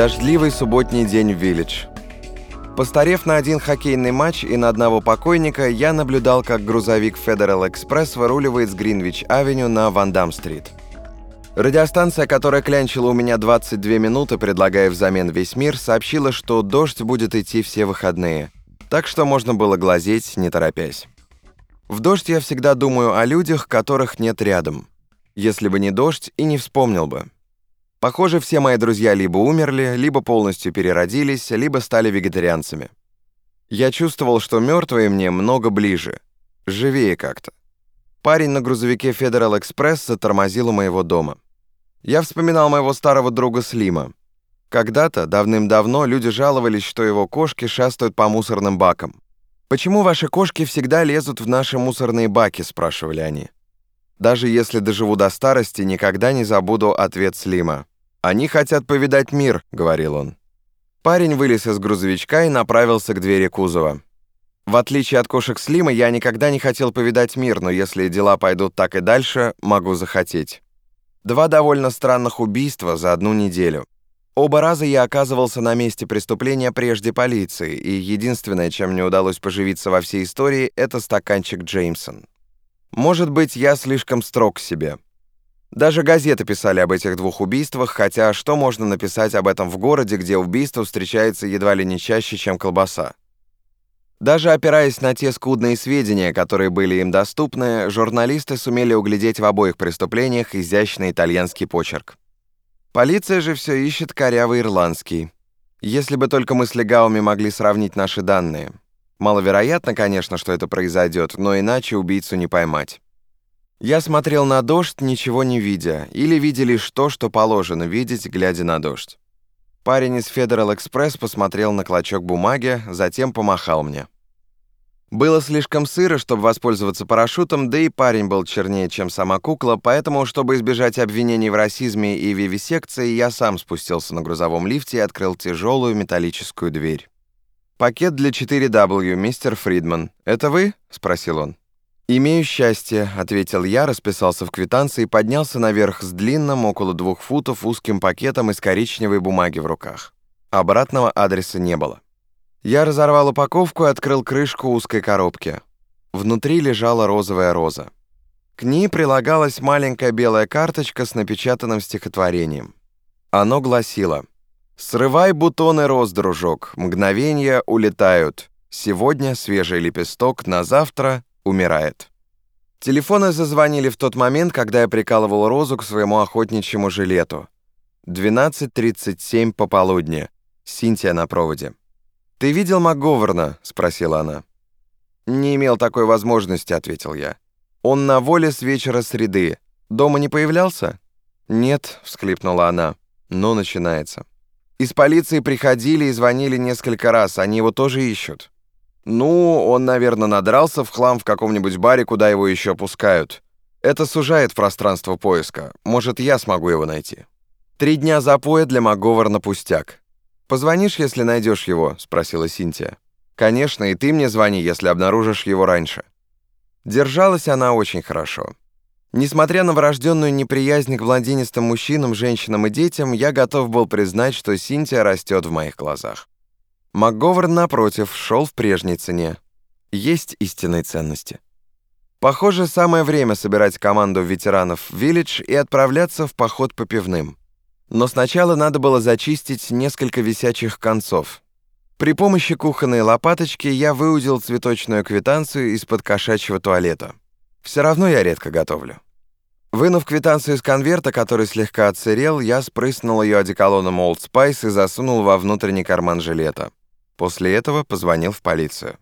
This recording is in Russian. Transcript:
Дождливый субботний день в Виллидж. Постарев на один хоккейный матч и на одного покойника, я наблюдал, как грузовик Federal Express выруливает с Гринвич-авеню на Вандам-стрит. Радиостанция, которая клянчила у меня 22 минуты, предлагая взамен весь мир, сообщила, что дождь будет идти все выходные, так что можно было глазеть, не торопясь. В дождь я всегда думаю о людях, которых нет рядом. Если бы не дождь, и не вспомнил бы. Похоже, все мои друзья либо умерли, либо полностью переродились, либо стали вегетарианцами. Я чувствовал, что мертвые мне много ближе, живее как-то. Парень на грузовике Federal Express затормозил у моего дома. Я вспоминал моего старого друга Слима. Когда-то, давным-давно, люди жаловались, что его кошки шастают по мусорным бакам. «Почему ваши кошки всегда лезут в наши мусорные баки?» – спрашивали они. Даже если доживу до старости, никогда не забуду ответ Слима. «Они хотят повидать мир», — говорил он. Парень вылез из грузовичка и направился к двери кузова. В отличие от кошек Слима, я никогда не хотел повидать мир, но если дела пойдут так и дальше, могу захотеть. Два довольно странных убийства за одну неделю. Оба раза я оказывался на месте преступления прежде полиции, и единственное, чем мне удалось поживиться во всей истории, это стаканчик Джеймсон. Может быть, я слишком строг к себе. Даже газеты писали об этих двух убийствах, хотя что можно написать об этом в городе, где убийство встречается едва ли не чаще, чем колбаса? Даже опираясь на те скудные сведения, которые были им доступны, журналисты сумели углядеть в обоих преступлениях изящный итальянский почерк. Полиция же все ищет корявый ирландский. Если бы только мы с Легауми могли сравнить наши данные. Маловероятно, конечно, что это произойдет, но иначе убийцу не поймать. Я смотрел на дождь, ничего не видя, или видя лишь то, что положено видеть, глядя на дождь. Парень из Federal Express посмотрел на клочок бумаги, затем помахал мне. Было слишком сыро, чтобы воспользоваться парашютом, да и парень был чернее, чем сама кукла, поэтому, чтобы избежать обвинений в расизме и вивисекции, я сам спустился на грузовом лифте и открыл тяжелую металлическую дверь. «Пакет для 4W, мистер Фридман. Это вы?» — спросил он. «Имею счастье», — ответил я, расписался в квитанции и поднялся наверх с длинным, около двух футов, узким пакетом из коричневой бумаги в руках. Обратного адреса не было. Я разорвал упаковку и открыл крышку узкой коробки. Внутри лежала розовая роза. К ней прилагалась маленькая белая карточка с напечатанным стихотворением. Оно гласило «Срывай бутоны роз, дружок, мгновения улетают. Сегодня свежий лепесток, на завтра умирает. Телефоны зазвонили в тот момент, когда я прикалывал розу к своему охотничьему жилету. 12.37 пополудни. Синтия на проводе. «Ты видел МакГоверна?» — спросила она. «Не имел такой возможности», — ответил я. «Он на воле с вечера среды. Дома не появлялся?» «Нет», — всхлипнула она. «Но начинается». «Из полиции приходили и звонили несколько раз. Они его тоже ищут». Ну, он, наверное, надрался в хлам в каком-нибудь баре, куда его еще пускают. Это сужает пространство поиска. Может, я смогу его найти. Три дня запоя для МакГоварна пустяк. «Позвонишь, если найдешь его?» — спросила Синтия. «Конечно, и ты мне звони, если обнаружишь его раньше». Держалась она очень хорошо. Несмотря на врожденную неприязнь к блондинистым мужчинам, женщинам и детям, я готов был признать, что Синтия растет в моих глазах. МакГовern, напротив, шел в прежней цене. Есть истинные ценности. Похоже, самое время собирать команду ветеранов в Виллидж и отправляться в поход по пивным. Но сначала надо было зачистить несколько висячих концов. При помощи кухонной лопаточки я выудил цветочную квитанцию из-под кошачьего туалета. Все равно я редко готовлю. Вынув квитанцию из конверта, который слегка отсырел, я спрыснул ее одеколоном Old Spice и засунул во внутренний карман жилета. После этого позвонил в полицию.